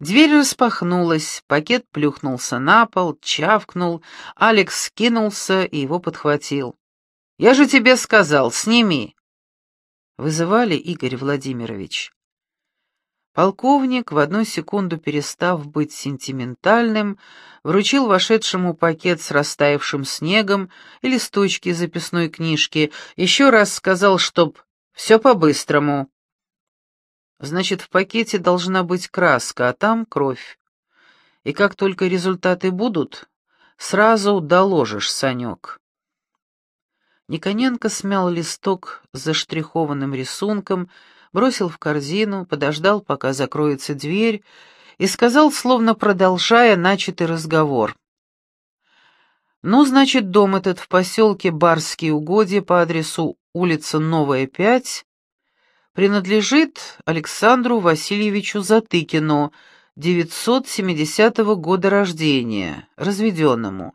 Дверь распахнулась, пакет плюхнулся на пол, чавкнул, Алекс скинулся и его подхватил. «Я же тебе сказал, сними!» Вызывали Игорь Владимирович. Полковник, в одну секунду перестав быть сентиментальным, вручил вошедшему пакет с растаявшим снегом и листочки записной книжки, еще раз сказал, чтоб все по-быстрому. Значит, в пакете должна быть краска, а там кровь. И как только результаты будут, сразу доложишь, Санек. Никоненко смял листок с заштрихованным рисунком, бросил в корзину, подождал, пока закроется дверь, и сказал, словно продолжая начатый разговор. «Ну, значит, дом этот в поселке Барские угодья по адресу улица Новая, 5, принадлежит Александру Васильевичу Затыкину, 970 года рождения, разведенному.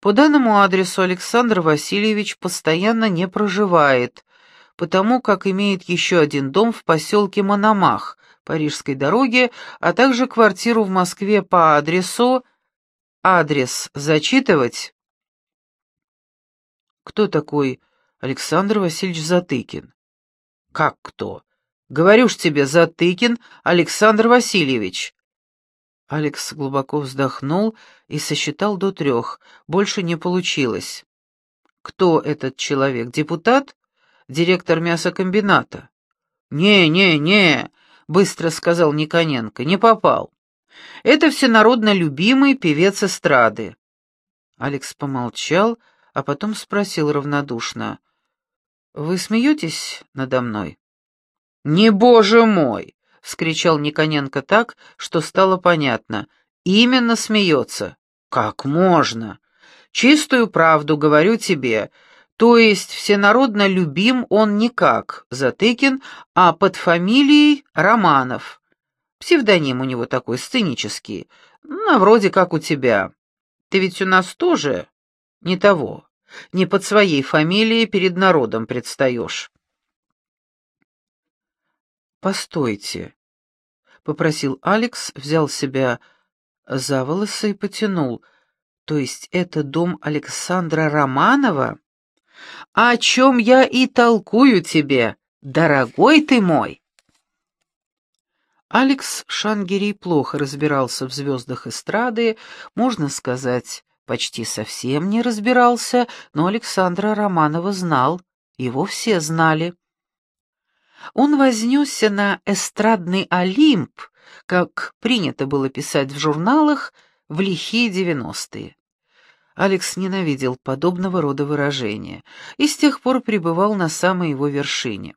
По данному адресу Александр Васильевич постоянно не проживает, потому как имеет еще один дом в поселке Мономах, Парижской дороге, а также квартиру в Москве по адресу... Адрес зачитывать? Кто такой Александр Васильевич Затыкин? Как кто? Говорю ж тебе, Затыкин Александр Васильевич. Алекс глубоко вздохнул и сосчитал до трех. Больше не получилось. Кто этот человек? Депутат? директор мясокомбината. «Не, не, не», — быстро сказал Никоненко, — «не попал. Это всенародно любимый певец эстрады». Алекс помолчал, а потом спросил равнодушно, «Вы смеетесь надо мной?» «Не, боже мой!» — вскричал Никоненко так, что стало понятно. «Именно смеется. Как можно? Чистую правду говорю тебе, то есть всенародно любим он не как Затыкин, а под фамилией Романов. Псевдоним у него такой сценический, ну, вроде как у тебя. Ты ведь у нас тоже не того, не под своей фамилией перед народом предстаешь. «Постойте», — попросил Алекс, взял себя за волосы и потянул. «То есть это дом Александра Романова?» о чем я и толкую тебе, дорогой ты мой. Алекс Шангери плохо разбирался в звездах эстрады, можно сказать, почти совсем не разбирался, но Александра Романова знал, его все знали. Он вознесся на эстрадный Олимп, как принято было писать в журналах в лихие девяностые. Алекс ненавидел подобного рода выражения и с тех пор пребывал на самой его вершине.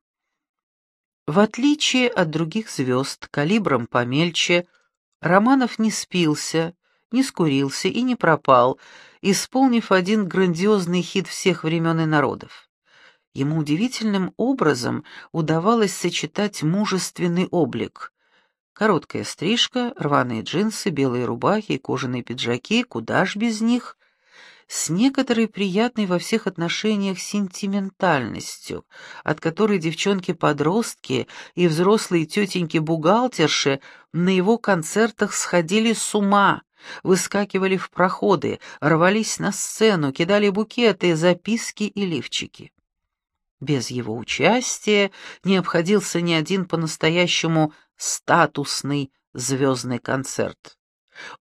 В отличие от других звезд, калибром помельче, Романов не спился, не скурился и не пропал, исполнив один грандиозный хит всех времен и народов. Ему удивительным образом удавалось сочетать мужественный облик. Короткая стрижка, рваные джинсы, белые рубахи и кожаные пиджаки, куда ж без них — с некоторой приятной во всех отношениях сентиментальностью, от которой девчонки-подростки и взрослые тетеньки-бухгалтерши на его концертах сходили с ума, выскакивали в проходы, рвались на сцену, кидали букеты, записки и лифчики. Без его участия не обходился ни один по-настоящему статусный звездный концерт.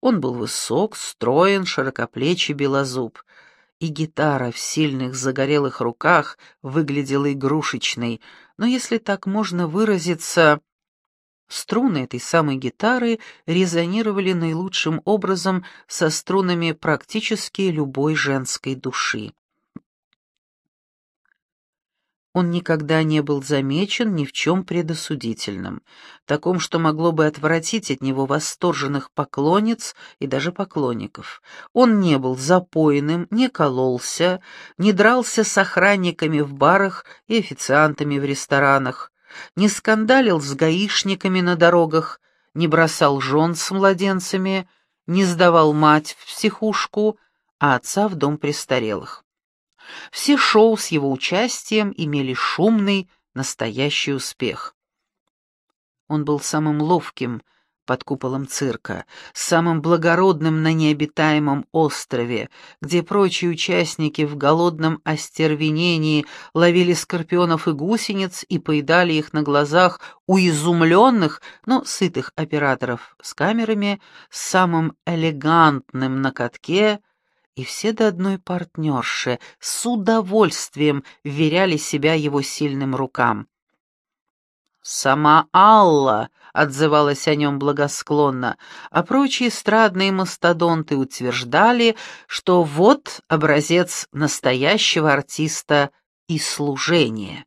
Он был высок, строен, широкоплечий белозуб, и гитара в сильных загорелых руках выглядела игрушечной, но если так можно выразиться, струны этой самой гитары резонировали наилучшим образом со струнами практически любой женской души. Он никогда не был замечен ни в чем предосудительном, таком, что могло бы отвратить от него восторженных поклонниц и даже поклонников. Он не был запойным, не кололся, не дрался с охранниками в барах и официантами в ресторанах, не скандалил с гаишниками на дорогах, не бросал жен с младенцами, не сдавал мать в психушку, а отца в дом престарелых. Все шоу с его участием имели шумный, настоящий успех. Он был самым ловким, под куполом цирка, самым благородным на необитаемом острове, где прочие участники в голодном остервенении ловили скорпионов и гусениц и поедали их на глазах у изумленных, но сытых операторов с камерами, с самым элегантным на катке, и все до одной партнерши с удовольствием веряли себя его сильным рукам. Сама Алла отзывалась о нем благосклонно, а прочие эстрадные мастодонты утверждали, что вот образец настоящего артиста и служения.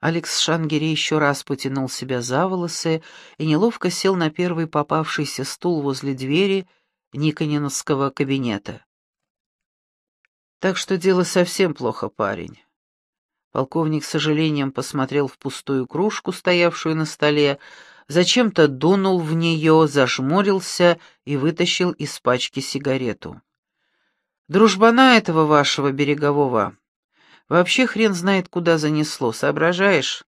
Алекс Шангери еще раз потянул себя за волосы и неловко сел на первый попавшийся стул возле двери Никониновского кабинета. «Так что дело совсем плохо, парень. Полковник с сожалением посмотрел в пустую кружку, стоявшую на столе, зачем-то дунул в нее, зажмурился и вытащил из пачки сигарету. «Дружбана этого вашего берегового вообще хрен знает, куда занесло, соображаешь?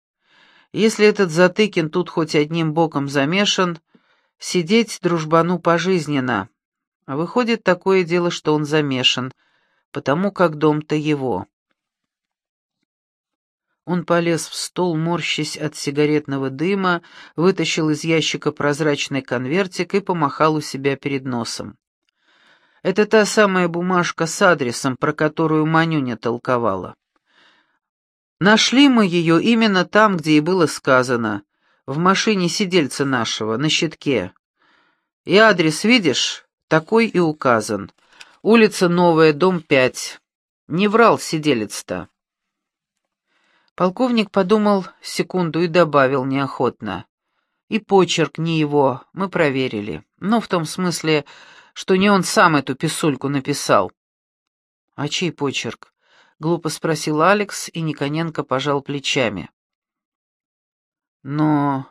Если этот Затыкин тут хоть одним боком замешан, сидеть дружбану пожизненно. А выходит такое дело, что он замешан, потому как дом-то его». Он полез в стол, морщась от сигаретного дыма, вытащил из ящика прозрачный конвертик и помахал у себя перед носом. Это та самая бумажка с адресом, про которую Манюня толковала. Нашли мы ее именно там, где и было сказано, в машине сидельца нашего, на щитке. И адрес, видишь, такой и указан. Улица Новая, дом 5. Не врал сиделец-то. Полковник подумал секунду и добавил неохотно. И почерк не его, мы проверили. Ну, в том смысле, что не он сам эту писульку написал. «А чей почерк?» — глупо спросил Алекс, и Никоненко пожал плечами. «Но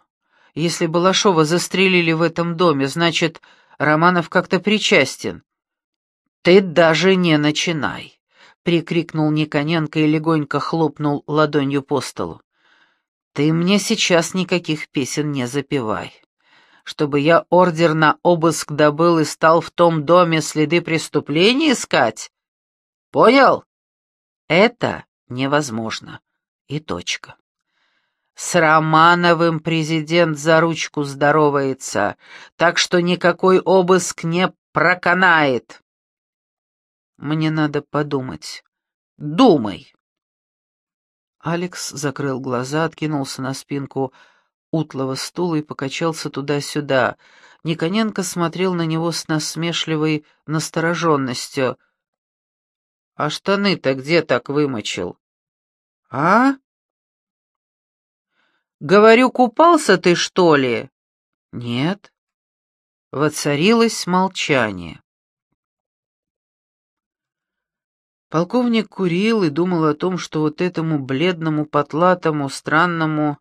если Балашова застрелили в этом доме, значит, Романов как-то причастен». «Ты даже не начинай прикрикнул Никоненко и легонько хлопнул ладонью по столу. «Ты мне сейчас никаких песен не запевай. Чтобы я ордер на обыск добыл и стал в том доме следы преступления искать? Понял? Это невозможно. И точка. С Романовым президент за ручку здоровается, так что никакой обыск не проканает. Мне надо подумать. Думай. Алекс закрыл глаза, откинулся на спинку утлого стула и покачался туда-сюда. Никоненко смотрел на него с насмешливой настороженностью. «А штаны-то где так вымочил?» «А?» «Говорю, купался ты, что ли?» «Нет». Воцарилось молчание. Полковник курил и думал о том, что вот этому бледному, потлатому, странному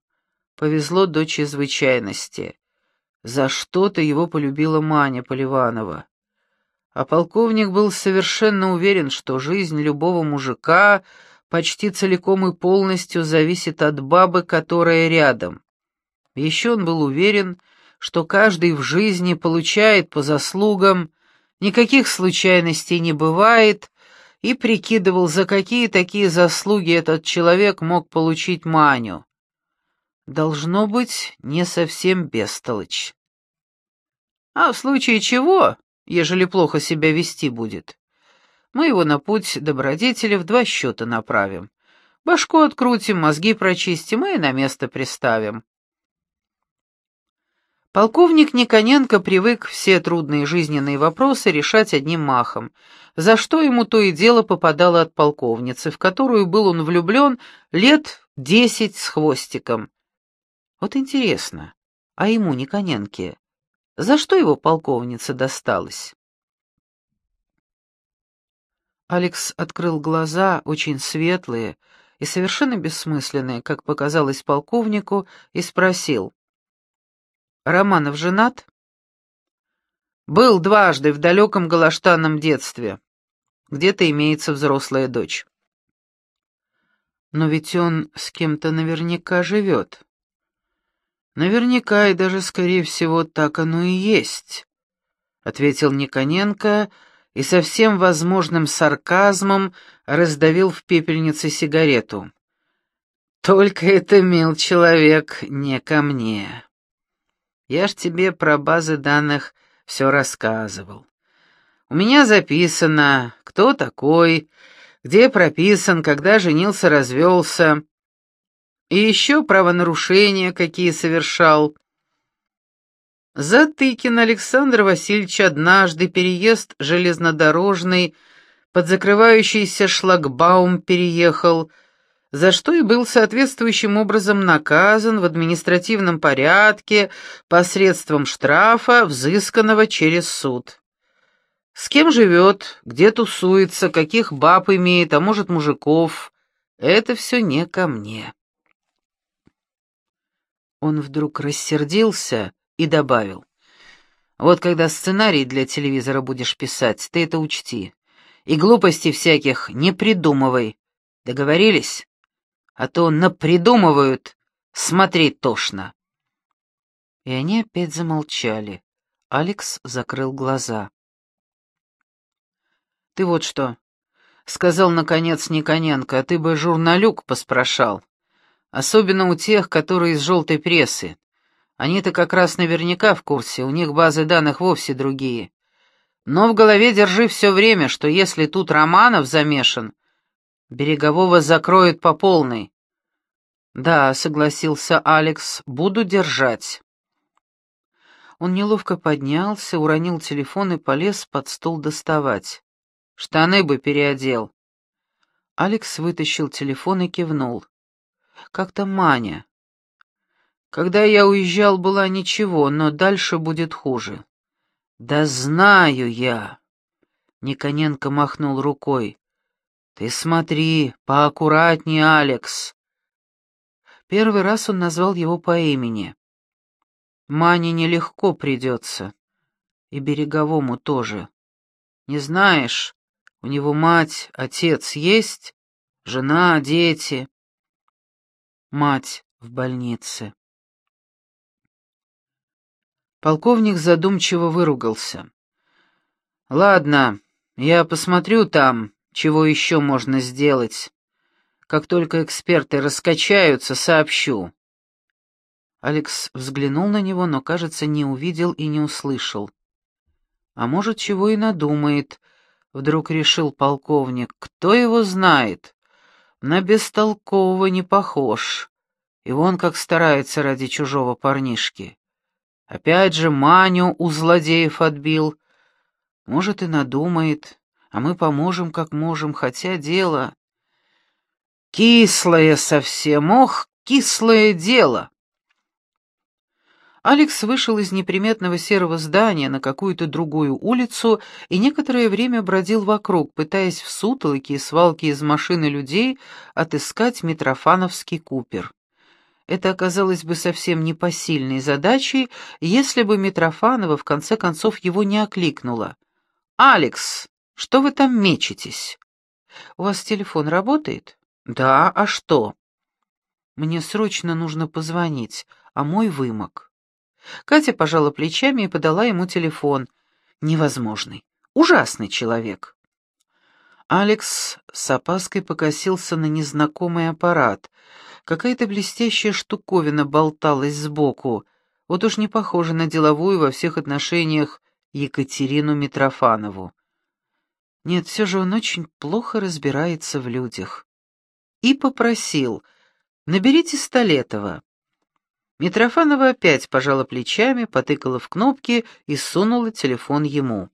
повезло до чрезвычайности. За что-то его полюбила Маня Поливанова. А полковник был совершенно уверен, что жизнь любого мужика почти целиком и полностью зависит от бабы, которая рядом. Еще он был уверен, что каждый в жизни получает по заслугам, никаких случайностей не бывает, и прикидывал, за какие такие заслуги этот человек мог получить Маню. Должно быть, не совсем бестолочь. А в случае чего, ежели плохо себя вести будет, мы его на путь добродетели в два счета направим. Башку открутим, мозги прочистим и на место приставим. Полковник Никоненко привык все трудные жизненные вопросы решать одним махом, за что ему то и дело попадало от полковницы, в которую был он влюблен лет десять с хвостиком. Вот интересно, а ему, Никоненке, за что его полковница досталась? Алекс открыл глаза, очень светлые и совершенно бессмысленные, как показалось полковнику, и спросил. Романов женат? Был дважды в далеком галаштанном детстве. Где-то имеется взрослая дочь. Но ведь он с кем-то наверняка живет. Наверняка и даже, скорее всего, так оно и есть, ответил Никоненко и со всем возможным сарказмом раздавил в пепельнице сигарету. Только это, мил человек, не ко мне. Я ж тебе про базы данных все рассказывал. У меня записано, кто такой, где прописан, когда женился, развелся, и еще правонарушения, какие совершал. Затыкин Александр Васильевич однажды переезд железнодорожный под закрывающийся шлагбаум переехал, за что и был соответствующим образом наказан в административном порядке посредством штрафа, взысканного через суд. С кем живет, где тусуется, каких баб имеет, а может мужиков, это все не ко мне. Он вдруг рассердился и добавил. «Вот когда сценарий для телевизора будешь писать, ты это учти. И глупостей всяких не придумывай. Договорились? А то напридумывают, смотреть тошно». И они опять замолчали. Алекс закрыл глаза. «Ты вот что», — сказал, наконец, Никоненко, — «а ты бы журналюк поспрашал. Особенно у тех, которые из желтой прессы. Они-то как раз наверняка в курсе, у них базы данных вовсе другие. Но в голове держи все время, что если тут Романов замешан, Берегового закроют по полной». «Да», — согласился Алекс, — «буду держать». Он неловко поднялся, уронил телефон и полез под стол доставать. Штаны бы переодел. Алекс вытащил телефон и кивнул. Как то Маня. Когда я уезжал, была ничего, но дальше будет хуже. Да знаю я. Никоненко махнул рукой. Ты смотри, поаккуратнее, Алекс. Первый раз он назвал его по имени. Мане нелегко придется. И Береговому тоже. Не знаешь, у него мать, отец есть? Жена, дети? Мать в больнице. Полковник задумчиво выругался. «Ладно, я посмотрю там, чего еще можно сделать. Как только эксперты раскачаются, сообщу». Алекс взглянул на него, но, кажется, не увидел и не услышал. «А может, чего и надумает», Вдруг решил полковник, кто его знает? На бестолкового не похож. И он как старается ради чужого парнишки. Опять же Маню у злодеев отбил. Может, и надумает, а мы поможем, как можем, хотя дело... Кислое совсем, ох, кислое дело! Алекс вышел из неприметного серого здания на какую-то другую улицу и некоторое время бродил вокруг, пытаясь в сутолоке и свалке из машины людей отыскать Митрофановский Купер. Это оказалось бы совсем непосильной задачей, если бы Митрофанова в конце концов его не окликнула. «Алекс, что вы там мечетесь? У вас телефон работает?» «Да, а что?» «Мне срочно нужно позвонить, а мой вымок». Катя пожала плечами и подала ему телефон. Невозможный. Ужасный человек. Алекс с опаской покосился на незнакомый аппарат. Какая-то блестящая штуковина болталась сбоку. Вот уж не похоже на деловую во всех отношениях Екатерину Митрофанову. Нет, все же он очень плохо разбирается в людях. И попросил, наберите Столетова. Митрофанова опять пожала плечами, потыкала в кнопки и сунула телефон ему.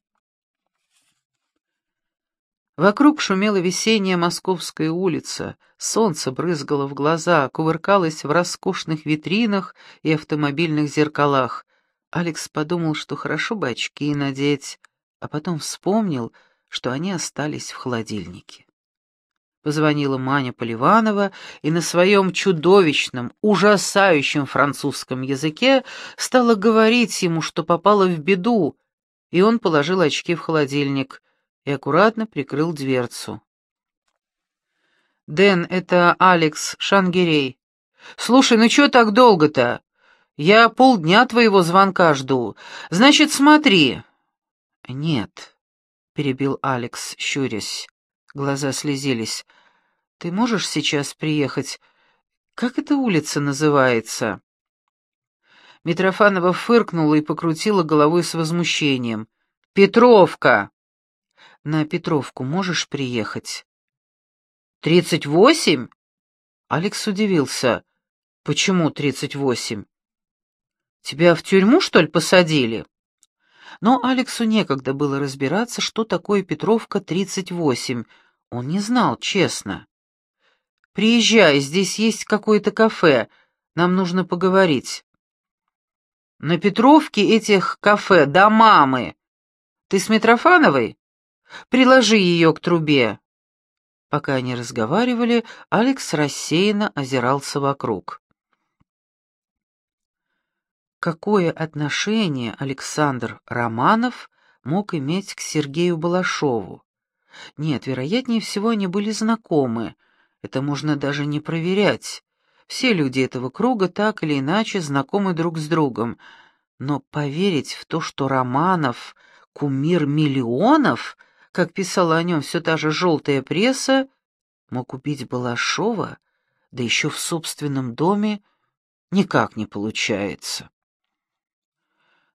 Вокруг шумела весенняя московская улица, солнце брызгало в глаза, кувыркалось в роскошных витринах и автомобильных зеркалах. Алекс подумал, что хорошо бы очки надеть, а потом вспомнил, что они остались в холодильнике. Позвонила Маня Поливанова и на своем чудовищном, ужасающем французском языке стала говорить ему, что попала в беду, и он положил очки в холодильник и аккуратно прикрыл дверцу. «Дэн, это Алекс Шангирей. Слушай, ну чё так долго-то? Я полдня твоего звонка жду. Значит, смотри». «Нет», — перебил Алекс, щурясь. Глаза слезились. «Ты можешь сейчас приехать? Как эта улица называется?» Митрофанова фыркнула и покрутила головой с возмущением. «Петровка!» «На Петровку можешь приехать?» «Тридцать восемь?» Алекс удивился. «Почему тридцать восемь?» «Тебя в тюрьму, что ли, посадили?» Но Алексу некогда было разбираться, что такое Петровка 38. Он не знал, честно. «Приезжай, здесь есть какое-то кафе. Нам нужно поговорить». «На Петровке этих кафе до мамы. Ты с Митрофановой? Приложи ее к трубе». Пока они разговаривали, Алекс рассеянно озирался вокруг. Какое отношение Александр Романов мог иметь к Сергею Балашову? Нет, вероятнее всего, они были знакомы. Это можно даже не проверять. Все люди этого круга так или иначе знакомы друг с другом. Но поверить в то, что Романов — кумир миллионов — как писала о нем все та же желтая пресса, мог убить Балашова, да еще в собственном доме, никак не получается.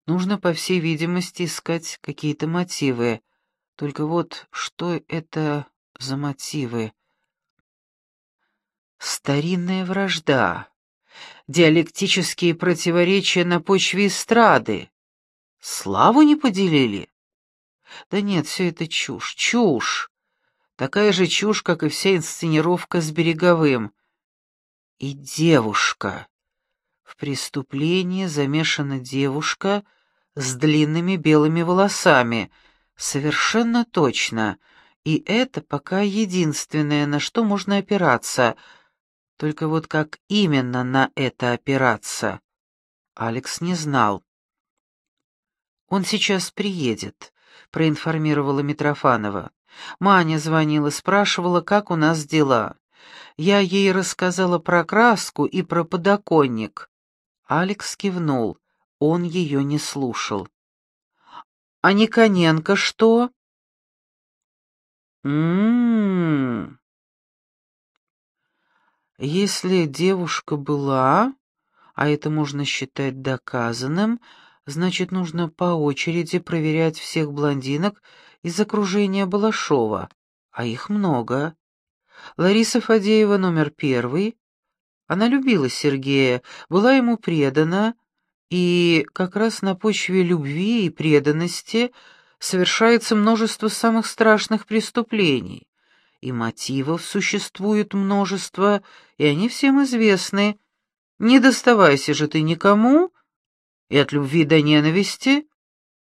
Нужно, по всей видимости, искать какие-то мотивы. Только вот что это за мотивы? Старинная вражда, диалектические противоречия на почве эстрады. Славу не поделили? Да нет, все это чушь, чушь. Такая же чушь, как и вся инсценировка с Береговым. И девушка. В преступлении замешана девушка с длинными белыми волосами. Совершенно точно. И это пока единственное, на что можно опираться. Только вот как именно на это опираться? Алекс не знал. Он сейчас приедет проинформировала Митрофанова. Маня звонила, спрашивала, как у нас дела. Я ей рассказала про краску и про подоконник. Алекс кивнул. Он ее не слушал. «А Никоненко что?» «М-м-м...» Если девушка была, а это можно считать доказанным, Значит, нужно по очереди проверять всех блондинок из окружения Балашова, а их много. Лариса Фадеева номер первый. Она любила Сергея, была ему предана, и как раз на почве любви и преданности совершается множество самых страшных преступлений. И мотивов существует множество, и они всем известны. Не доставайся же ты никому, и от любви до ненависти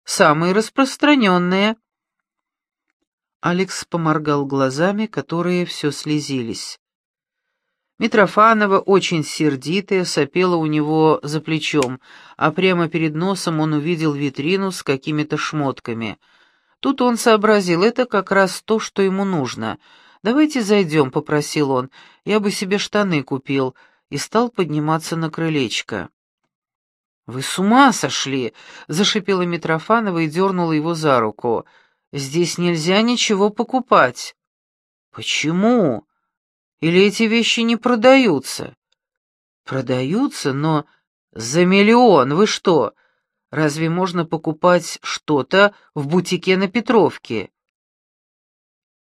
самые распространенные. Алекс поморгал глазами, которые все слезились. Митрофанова, очень сердитая, сопела у него за плечом, а прямо перед носом он увидел витрину с какими-то шмотками. Тут он сообразил, это как раз то, что ему нужно. «Давайте зайдем», — попросил он, — «я бы себе штаны купил», и стал подниматься на крылечко. «Вы с ума сошли!» — зашипела Митрофанова и дернула его за руку. «Здесь нельзя ничего покупать». «Почему? Или эти вещи не продаются?» «Продаются, но за миллион. Вы что, разве можно покупать что-то в бутике на Петровке?»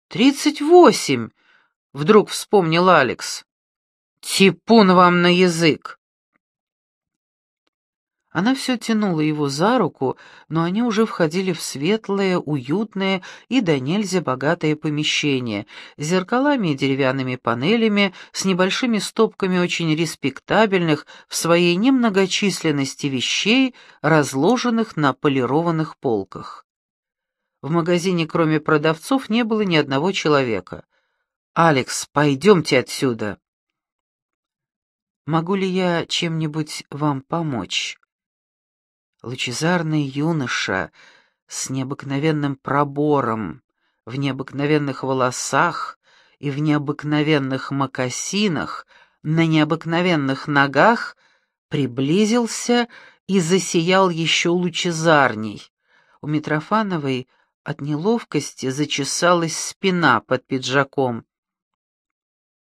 «Тридцать восемь!» — вдруг вспомнил Алекс. «Типун вам на язык!» Она все тянула его за руку, но они уже входили в светлое, уютное и до нельзя богатое помещение, с зеркалами и деревянными панелями, с небольшими стопками очень респектабельных в своей немногочисленности вещей, разложенных на полированных полках. В магазине, кроме продавцов, не было ни одного человека. «Алекс, пойдемте отсюда!» «Могу ли я чем-нибудь вам помочь?» Лучезарный юноша с необыкновенным пробором, в необыкновенных волосах и в необыкновенных мокасинах, на необыкновенных ногах приблизился и засиял еще лучезарней. У Митрофановой от неловкости зачесалась спина под пиджаком.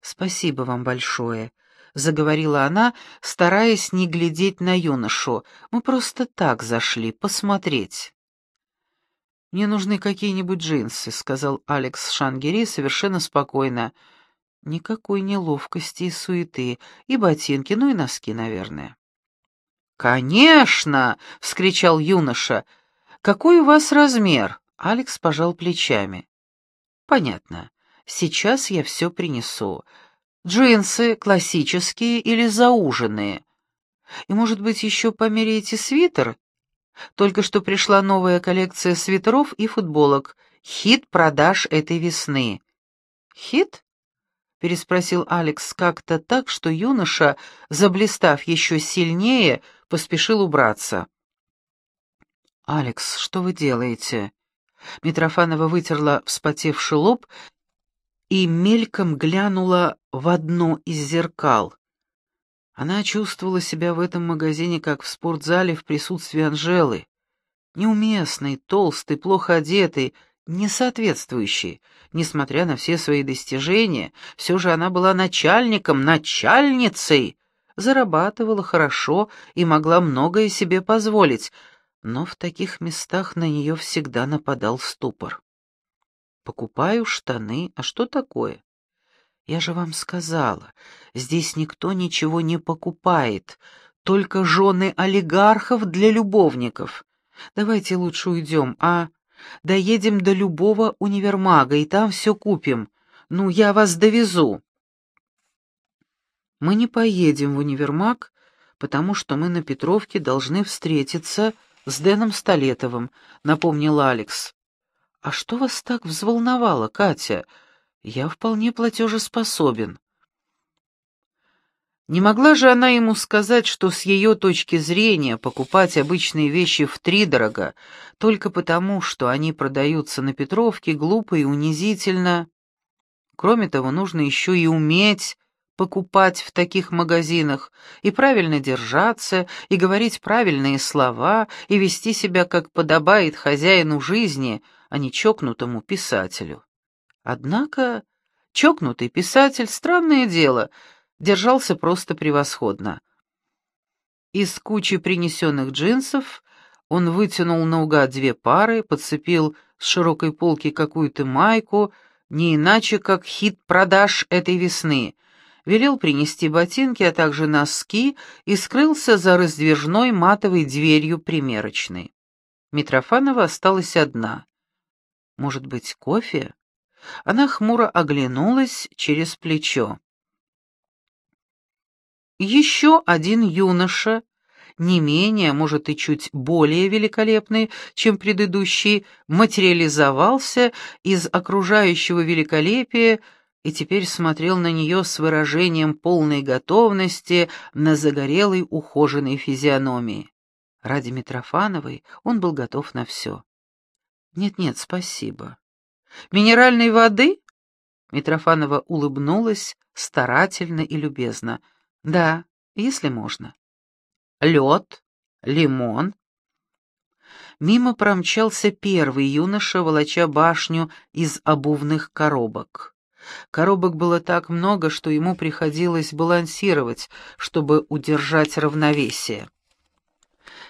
«Спасибо вам большое», — заговорила она, стараясь не глядеть на юношу. «Мы просто так зашли, посмотреть». «Мне нужны какие-нибудь джинсы», — сказал Алекс Шангери совершенно спокойно. «Никакой неловкости и суеты, и ботинки, ну и носки, наверное». «Конечно!» — вскричал юноша. «Какой у вас размер?» Алекс пожал плечами. «Понятно. Сейчас я все принесу. Джинсы классические или зауженные? И, может быть, еще померяете свитер? Только что пришла новая коллекция свитеров и футболок. Хит продаж этой весны». «Хит?» — переспросил Алекс как-то так, что юноша, заблистав еще сильнее, поспешил убраться. «Алекс, что вы делаете?» Митрофанова вытерла вспотевший лоб и мельком глянула в одно из зеркал. Она чувствовала себя в этом магазине, как в спортзале в присутствии Анжелы. Неуместный, толстый, плохо одетый, несоответствующий. Несмотря на все свои достижения, все же она была начальником, начальницей. Зарабатывала хорошо и могла многое себе позволить, но в таких местах на нее всегда нападал ступор. Покупаю штаны, а что такое? Я же вам сказала, здесь никто ничего не покупает, только жены олигархов для любовников. Давайте лучше уйдем, а? Доедем до любого универмага, и там все купим. Ну, я вас довезу. Мы не поедем в универмаг, потому что мы на Петровке должны встретиться с Дэном Столетовым», — напомнил Алекс. «А что вас так взволновало, Катя? Я вполне платежеспособен». Не могла же она ему сказать, что с ее точки зрения покупать обычные вещи втридорого только потому, что они продаются на Петровке, глупо и унизительно. Кроме того, нужно еще и уметь покупать в таких магазинах, и правильно держаться, и говорить правильные слова, и вести себя, как подобает хозяину жизни, а не чокнутому писателю. Однако чокнутый писатель, странное дело, держался просто превосходно. Из кучи принесенных джинсов он вытянул наугад две пары, подцепил с широкой полки какую-то майку, не иначе, как хит продаж этой весны — велел принести ботинки, а также носки и скрылся за раздвижной матовой дверью примерочной. Митрофанова осталась одна. Может быть, кофе? Она хмуро оглянулась через плечо. Еще один юноша, не менее, может и чуть более великолепный, чем предыдущий, материализовался из окружающего великолепия и теперь смотрел на нее с выражением полной готовности на загорелой ухоженной физиономии. Ради Митрофановой он был готов на все. «Нет-нет, спасибо». «Минеральной воды?» Митрофанова улыбнулась старательно и любезно. «Да, если можно». «Лед? Лимон?» Мимо промчался первый юноша, волоча башню из обувных коробок. Коробок было так много, что ему приходилось балансировать, чтобы удержать равновесие.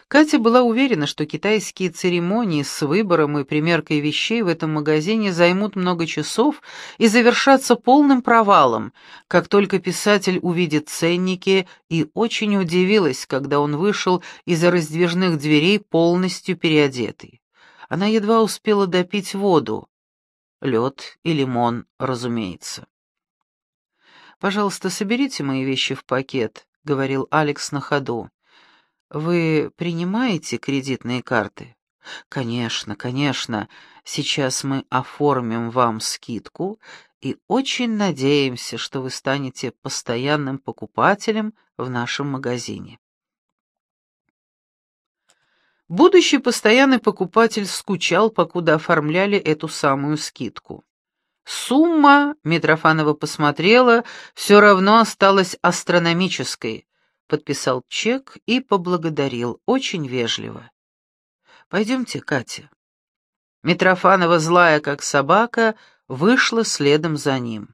Катя была уверена, что китайские церемонии с выбором и примеркой вещей в этом магазине займут много часов и завершатся полным провалом, как только писатель увидит ценники, и очень удивилась, когда он вышел из-за раздвижных дверей полностью переодетый. Она едва успела допить воду. Лед и лимон, разумеется. «Пожалуйста, соберите мои вещи в пакет», — говорил Алекс на ходу. «Вы принимаете кредитные карты?» «Конечно, конечно. Сейчас мы оформим вам скидку и очень надеемся, что вы станете постоянным покупателем в нашем магазине». Будущий постоянный покупатель скучал, покуда оформляли эту самую скидку. Сумма, Митрофанова посмотрела, все равно осталась астрономической. Подписал чек и поблагодарил, очень вежливо. «Пойдемте, Катя». Митрофанова, злая как собака, вышла следом за ним.